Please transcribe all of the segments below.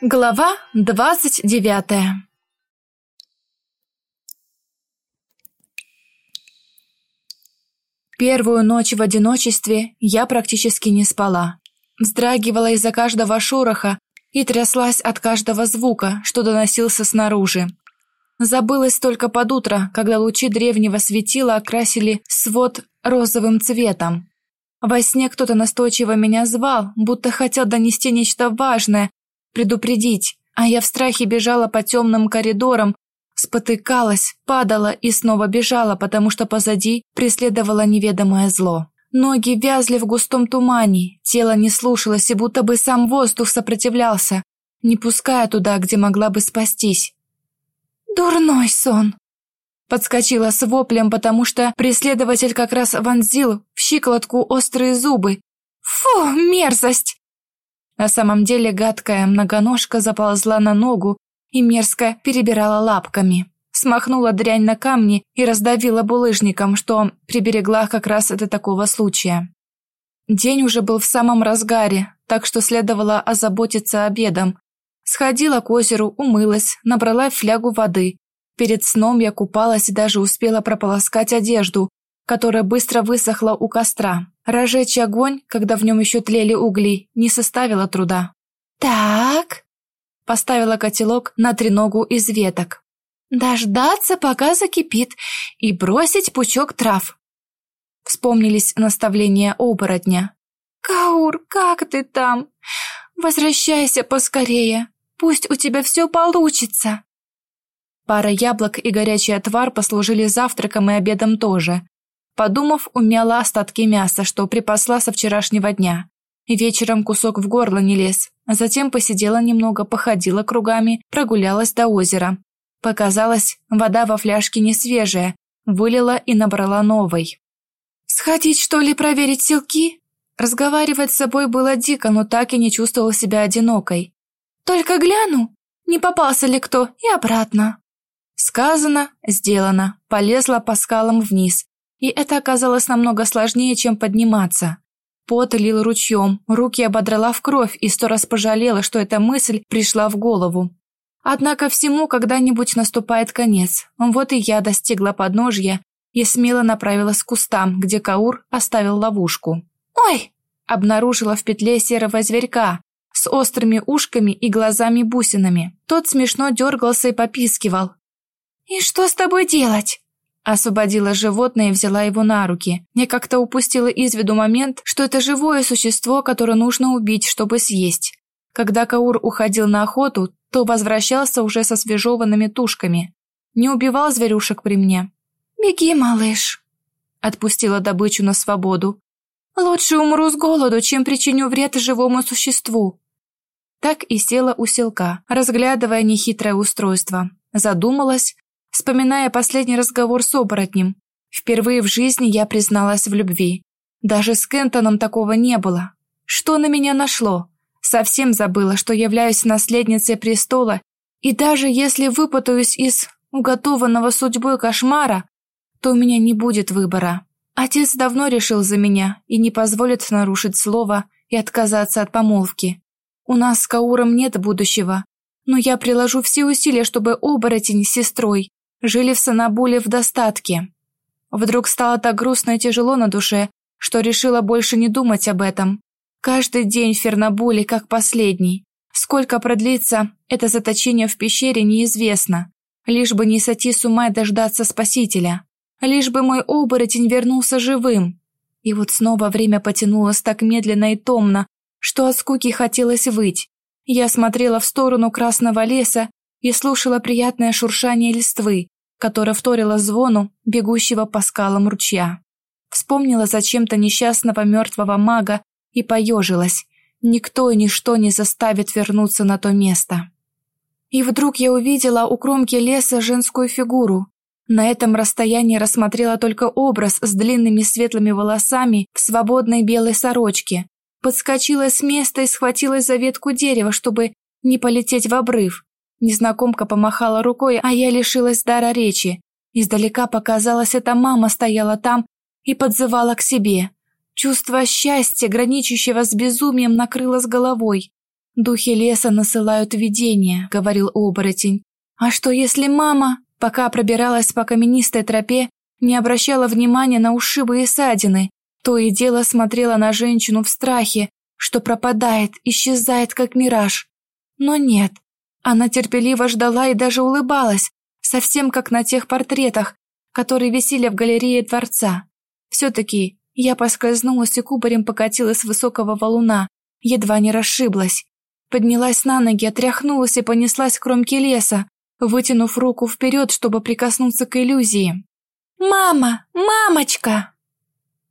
Глава двадцать девятая Первую ночь в одиночестве я практически не спала. Вздрагивала из-за каждого шороха и тряслась от каждого звука, что доносился снаружи. Забылась только под утро, когда лучи древнего светила окрасили свод розовым цветом. Во сне кто-то настойчиво меня звал, будто хотел донести нечто важное, предупредить, а я в страхе бежала по темным коридорам, спотыкалась, падала и снова бежала, потому что позади преследовало неведомое зло. Ноги вязли в густом тумане, тело не слушалось и будто бы сам воздух сопротивлялся, не пуская туда, где могла бы спастись. «Дурной сон!» Подскочила с воплем, потому что преследователь как раз вонзил в щиколотку острые зубы. «Фу, мерзость!» На самом деле гадкая многоножка заползла на ногу и мерзко перебирала лапками. Смахнула дрянь на камни и раздавила булыжником, что приберегла как раз до такого случая. День уже был в самом разгаре, так что следовало озаботиться обедом. Сходила к озеру, умылась, набрала флягу воды. Перед сном я купалась и даже успела прополоскать одежду, которая быстро высохла у костра. Разжечь огонь, когда в нем еще тлели угли, не составило труда. «Так...» Поставила котелок на треногу из веток. «Дождаться, пока закипит, и бросить пучок трав». Вспомнились наставления оборотня. «Каур, как ты там? Возвращайся поскорее, пусть у тебя все получится». Пара яблок и горячий отвар послужили завтраком и обедом тоже. Подумав, умяла остатки мяса, что припасла со вчерашнего дня. Вечером кусок в горло не лез. Затем посидела немного, походила кругами, прогулялась до озера. Показалось, вода во фляжке не свежая, вылила и набрала новой. «Сходить, что ли, проверить селки?» Разговаривать с собой было дико, но так и не чувствовала себя одинокой. «Только гляну, не попался ли кто, и обратно». Сказано, сделано, полезла по скалам вниз, и это оказалось намного сложнее, чем подниматься. Пот лил ручьем, руки ободрала в кровь и сто раз пожалела, что эта мысль пришла в голову. Однако всему когда-нибудь наступает конец. Вот и я достигла подножья и смело направилась к кустам, где Каур оставил ловушку. «Ой!» Обнаружила в петле серого зверька с острыми ушками и глазами-бусинами. Тот смешно дергался и попискивал. «И что с тобой делать?» Освободила животное и взяла его на руки. Я как-то упустила из виду момент, что это живое существо, которое нужно убить, чтобы съесть. Когда Каур уходил на охоту, то возвращался уже со свежеванными тушками. Не убивал зверюшек при мне. «Беги, малыш!» Отпустила добычу на свободу. «Лучше умру с голоду, чем причиню вред живому существу». Так и села у селка, разглядывая нехитрое устройство. Задумалась, вспоминая последний разговор с оборотнем. Впервые в жизни я призналась в любви. Даже с Кентоном такого не было. Что на меня нашло? Совсем забыла, что являюсь наследницей престола, и даже если выпутаюсь из уготованного судьбой кошмара, то у меня не будет выбора. Отец давно решил за меня и не позволит нарушить слово и отказаться от помолвки. У нас с Кауром нет будущего, но я приложу все усилия, чтобы оборотень с сестрой жили в Санабуле в достатке. Вдруг стало так грустно и тяжело на душе, что решила больше не думать об этом. Каждый день в Фернабуле как последний. Сколько продлится это заточение в пещере, неизвестно. Лишь бы не сойти с ума и дождаться спасителя. Лишь бы мой оборотень вернулся живым. И вот снова время потянулось так медленно и томно, что от скуки хотелось выть. Я смотрела в сторону красного леса и слушала приятное шуршание листвы, которое вторило звону бегущего по скалам ручья. Вспомнила зачем-то несчастного мертвого мага и поежилась. Никто и ничто не заставит вернуться на то место. И вдруг я увидела у кромки леса женскую фигуру. На этом расстоянии рассмотрела только образ с длинными светлыми волосами в свободной белой сорочке. Подскочила с места и схватилась за ветку дерева, чтобы не полететь в обрыв. Незнакомка помахала рукой, а я лишилась дара речи. Издалека показалось, эта мама стояла там и подзывала к себе. Чувство счастья, граничащего с безумием, накрыло с головой. «Духи леса насылают видения», — говорил оборотень. «А что, если мама, пока пробиралась по каменистой тропе, не обращала внимания на ушибы и ссадины, то и дело смотрела на женщину в страхе, что пропадает, исчезает, как мираж. Но нет, она терпеливо ждала и даже улыбалась, совсем как на тех портретах, которые висели в галерее дворца. Все-таки я поскользнулась и кубарем покатилась с высокого валуна, едва не расшиблась. Поднялась на ноги, отряхнулась и понеслась к кромке леса, вытянув руку вперед, чтобы прикоснуться к иллюзии. «Мама! Мамочка!»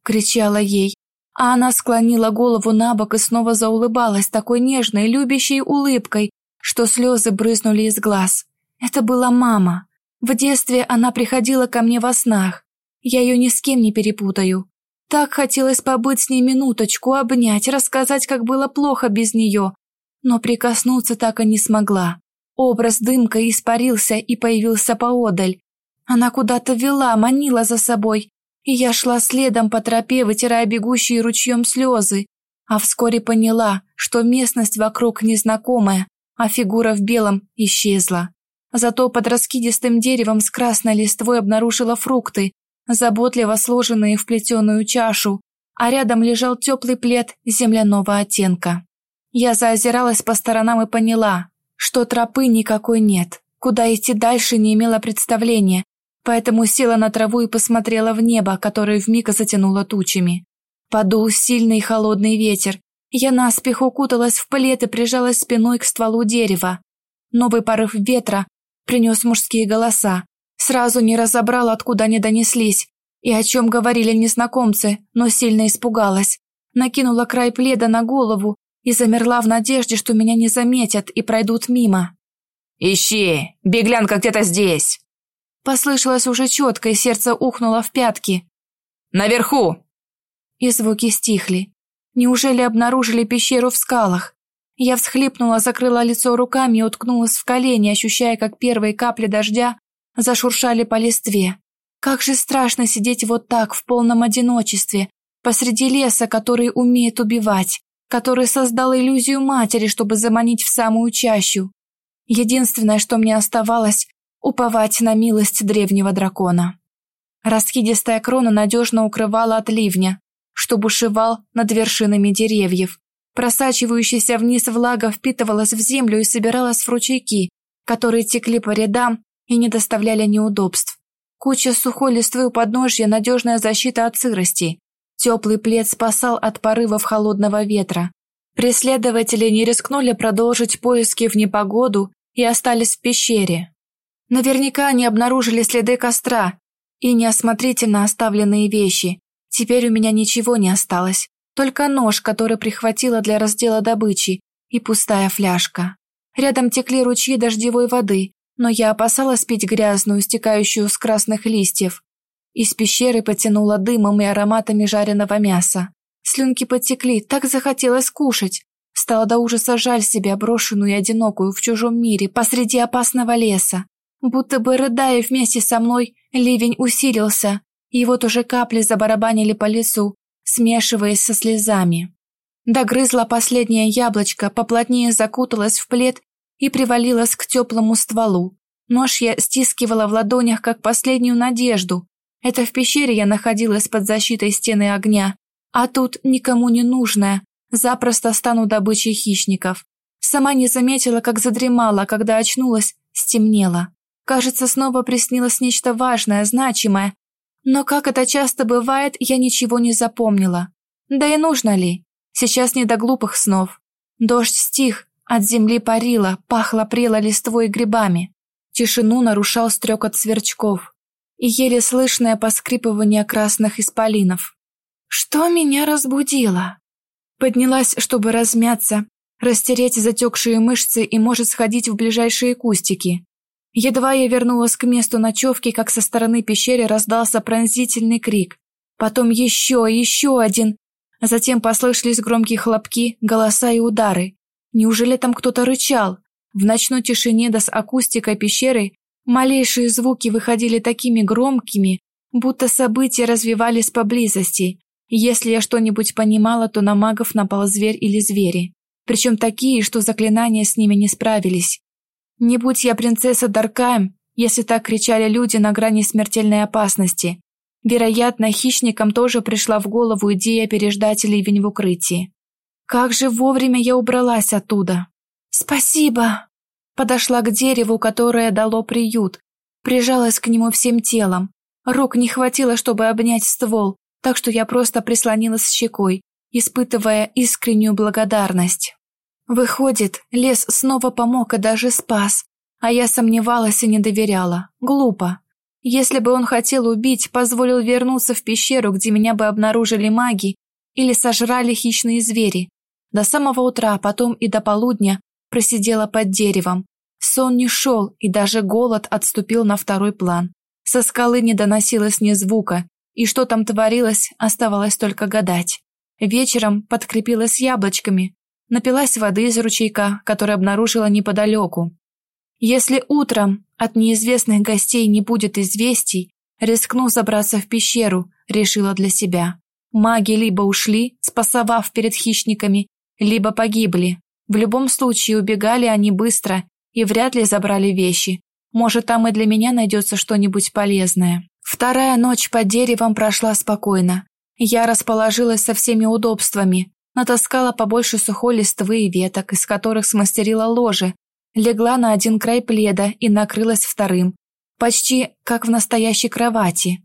кричала ей, а она склонила голову на бок и снова заулыбалась такой нежной, любящей улыбкой, что слезы брызнули из глаз. Это была мама. В детстве она приходила ко мне во снах. Я ее ни с кем не перепутаю. Так хотелось побыть с ней минуточку, обнять, рассказать, как было плохо без нее, но прикоснуться так и не смогла. Образ дымкой испарился и появился поодаль. Она куда-то вела, манила за собой, и я шла следом по тропе, вытирая бегущие ручьем слезы, а вскоре поняла, что местность вокруг незнакомая, а фигура в белом исчезла. Зато под раскидистым деревом с красной листвой обнаружила фрукты, заботливо сложенные в плетеную чашу, а рядом лежал теплый плед земляного оттенка. Я заозиралась по сторонам и поняла, что тропы никакой нет. Куда идти дальше не имела представления, поэтому села на траву и посмотрела в небо, которое вмиг затянуло тучами. Подул сильный холодный ветер. Я наспех укуталась в плед и прижалась спиной к стволу дерева. Новый порыв ветра принес мужские голоса. Сразу не разобрала, откуда они донеслись и о чем говорили незнакомцы, но сильно испугалась. Накинула край пледа на голову и замерла в надежде, что меня не заметят и пройдут мимо. «Ищи! Беглянка где-то здесь!» Послышалось уже четко, и сердце ухнуло в пятки. «Наверху!» И звуки стихли. Неужели обнаружили пещеру в скалах? Я всхлипнула, закрыла лицо руками и уткнулась в колени, ощущая, как первые капли дождя зашуршали по листве. Как же страшно сидеть вот так, в полном одиночестве, посреди леса, который умеет убивать который создал иллюзию матери, чтобы заманить в самую чащу. Единственное, что мне оставалось, уповать на милость древнего дракона. Раскидистая крона надежно укрывала от ливня, что бушевал над вершинами деревьев. Просачивающаяся вниз влага впитывалась в землю и собиралась в ручейки, которые текли по рядам и не доставляли неудобств. Куча сухой листвы у подножья – надежная защита от сырости. Теплый плед спасал от порывов холодного ветра. Преследователи не рискнули продолжить поиски в непогоду и остались в пещере. Наверняка они обнаружили следы костра и неосмотрительно оставленные вещи. Теперь у меня ничего не осталось, только нож, который прихватила для раздела добычи, и пустая фляжка. Рядом текли ручьи дождевой воды, но я опасалась пить грязную, стекающую с красных листьев. Из пещеры потянуло дымом и ароматами жареного мяса. Слюнки потекли, так захотелось кушать. Стало до ужаса жаль себя, брошенную и одинокую в чужом мире, посреди опасного леса. Будто бы рыдая вместе со мной, ливень усилился, и вот уже капли забарабанили по лицу, смешиваясь со слезами. Догрызла последнее яблочко, поплотнее закуталась в плед и привалилась к теплому стволу. Нож я стискивала в ладонях, как последнюю надежду, это в пещере я находилась под защитой стены огня, а тут никому не нужная, запросто стану добычей хищников. Сама не заметила, как задремала, когда очнулась, стемнело. Кажется, снова приснилось нечто важное, значимое. Но как это часто бывает, я ничего не запомнила. Да и нужно ли? Сейчас не до глупых снов. Дождь стих, от земли парило, пахло прело листвой и грибами. Тишину нарушал стрекот сверчков и еле слышное поскрипывание красных исполинов. Что меня разбудило? Поднялась, чтобы размяться, растереть затекшие мышцы и, может, сходить в ближайшие кустики. Едва я вернулась к месту ночевки, как со стороны пещеры раздался пронзительный крик. Потом еще, еще один. Затем послышались громкие хлопки, голоса и удары. Неужели там кто-то рычал? В ночной тишине да с акустикой пещеры Малейшие звуки выходили такими громкими, будто события развивались поблизости. Если я что-нибудь понимала, то на магов напал зверь или звери. причем такие, что заклинания с ними не справились. Не будь я принцесса Даркайм, если так кричали люди на грани смертельной опасности. Вероятно, хищникам тоже пришла в голову идея переждать ливень в укрытии. Как же вовремя я убралась оттуда. Спасибо. Подошла к дереву, которое дало приют, прижалась к нему всем телом. Рук не хватило, чтобы обнять ствол, так что я просто прислонилась щекой, испытывая искреннюю благодарность. Выходит, лес снова помог и даже спас, а я сомневалась и не доверяла. Глупо. Если бы он хотел убить, позволил вернуться в пещеру, где меня бы обнаружили маги или сожрали хищные звери. До самого утра, а потом и до полудня просидела под деревом. Сон не шел, и даже голод отступил на второй план. Со скалы не доносилось ни звука, и что там творилось, оставалось только гадать. Вечером подкрепилась яблочками, напилась воды из ручейка, который обнаружила неподалеку. Если утром от неизвестных гостей не будет известий, рискну забраться в пещеру, решила для себя. Маги либо ушли, спасовав перед хищниками, либо погибли. В любом случае убегали они быстро и вряд ли забрали вещи. Может, там и для меня найдется что-нибудь полезное. Вторая ночь под деревом прошла спокойно. Я расположилась со всеми удобствами, натаскала побольше сухой листвы и веток, из которых смастерила ложе, легла на один край пледа и накрылась вторым, почти как в настоящей кровати.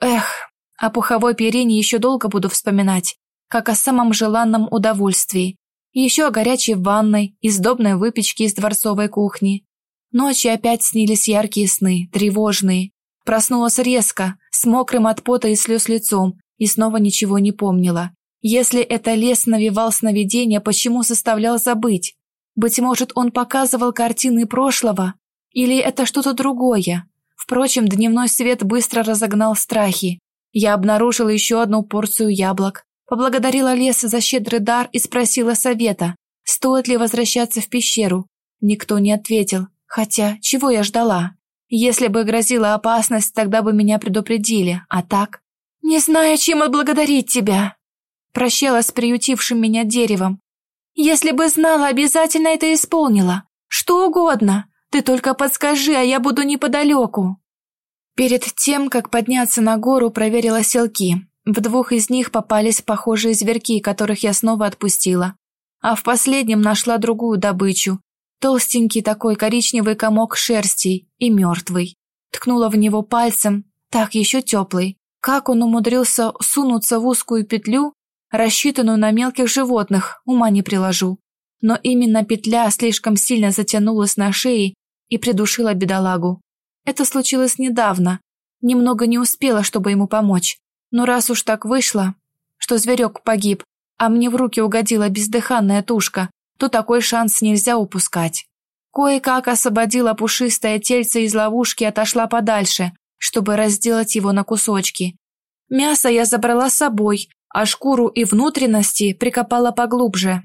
Эх, о пуховой перине еще долго буду вспоминать, как о самом желанном удовольствии. Еще о горячей ванной и сдобной выпечке из дворцовой кухни. Ночью опять снились яркие сны, тревожные. Проснулась резко, с мокрым от пота и слез лицом, и снова ничего не помнила. Если это лес навевал сновидения, почему заставлял забыть? Быть может, он показывал картины прошлого? Или это что-то другое? Впрочем, дневной свет быстро разогнал страхи. Я обнаружила еще одну порцию яблок, поблагодарила лес за щедрый дар и спросила совета, стоит ли возвращаться в пещеру. Никто не ответил, хотя чего я ждала? Если бы грозила опасность, тогда бы меня предупредили, а так... «Не знаю, чем отблагодарить тебя!» Прощалась с приютившим меня деревом. «Если бы знала, обязательно это исполнила. Что угодно. Ты только подскажи, а я буду неподалеку». Перед тем, как подняться на гору, проверила селки. В двух из них попались похожие зверьки, которых я снова отпустила. А в последнем нашла другую добычу. Толстенький такой коричневый комок шерсти и мертвый. Ткнула в него пальцем, так еще теплый. Как он умудрился сунуться в узкую петлю, рассчитанную на мелких животных, ума не приложу. Но именно петля слишком сильно затянулась на шее и придушила бедолагу. Это случилось недавно. Немного не успела, чтобы ему помочь. Но раз уж так вышло, что зверек погиб, а мне в руки угодила бездыханная тушка, то такой шанс нельзя упускать. Кое-как освободила пушистое тельце из ловушки и отошла подальше, чтобы разделать его на кусочки. Мясо я забрала с собой, а шкуру и внутренности прикопала поглубже.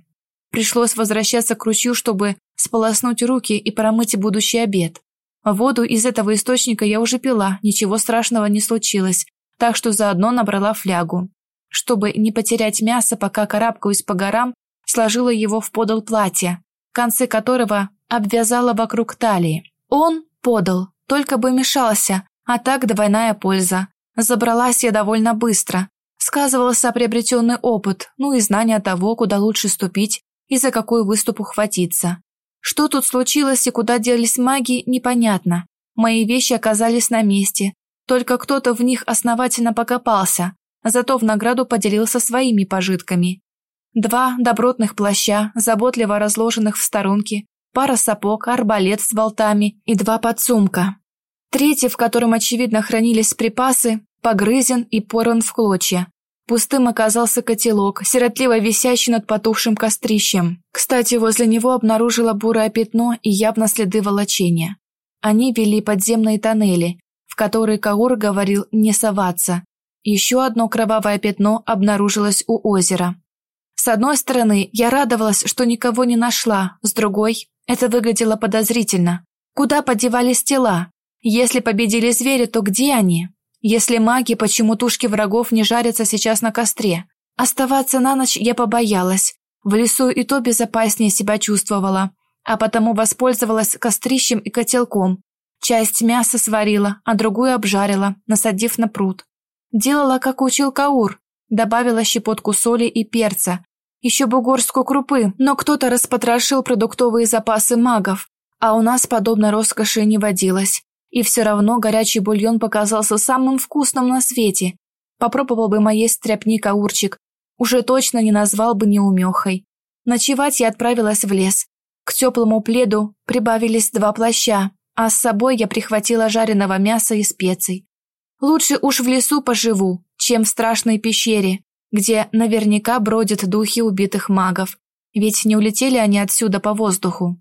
Пришлось возвращаться к ручью, чтобы сполоснуть руки и промыть будущий обед. Воду из этого источника я уже пила, ничего страшного не случилось, так что заодно набрала флягу. Чтобы не потерять мясо, пока карабкаюсь по горам, сложила его в подол платья, концы которого обвязала вокруг талии. Он подал, только бы мешался, а так двойная польза. Забралась я довольно быстро. Сказывался приобретенный опыт, ну и знание того, куда лучше ступить и за какой выступ ухватиться. Что тут случилось и куда делись маги, непонятно. Мои вещи оказались на месте, только кто-то в них основательно покопался, зато в награду поделился своими пожитками. Два добротных плаща, заботливо разложенных в сторонке, пара сапог, арбалет с болтами и два подсумка. Третий, в котором, очевидно, хранились припасы, погрызен и порван в клочья. Пустым оказался котелок, сиротливо висящий над потухшим кострищем. Кстати, возле него обнаружила бурое пятно и явно следы волочения. Они вели подземные тоннели, в которые Каур говорил не соваться. Еще одно кровавое пятно обнаружилось у озера. С одной стороны, я радовалась, что никого не нашла, с другой, это выглядело подозрительно. Куда подевались тела? Если победили звери, то где они? Если маги, почему тушки врагов не жарятся сейчас на костре? Оставаться на ночь я побоялась. В лесу и то безопаснее себя чувствовала, а потому воспользовалась кострищем и котелком. Часть мяса сварила, а другую обжарила, насадив на пруд. Делала, как учил Каур, добавила щепотку соли и перца, еще бугорскую крупы, но кто-то распотрошил продуктовые запасы магов, а у нас подобной роскоши не водилось. И все равно горячий бульон показался самым вкусным на свете. Попробовал бы моей стряпни Каурчик, уже точно не назвал бы неумехой. Ночевать я отправилась в лес. К теплому пледу прибавились два плаща, а с собой я прихватила жареного мяса и специй. Лучше уж в лесу поживу, чем в страшной пещере, где наверняка бродят духи убитых магов, ведь не улетели они отсюда по воздуху.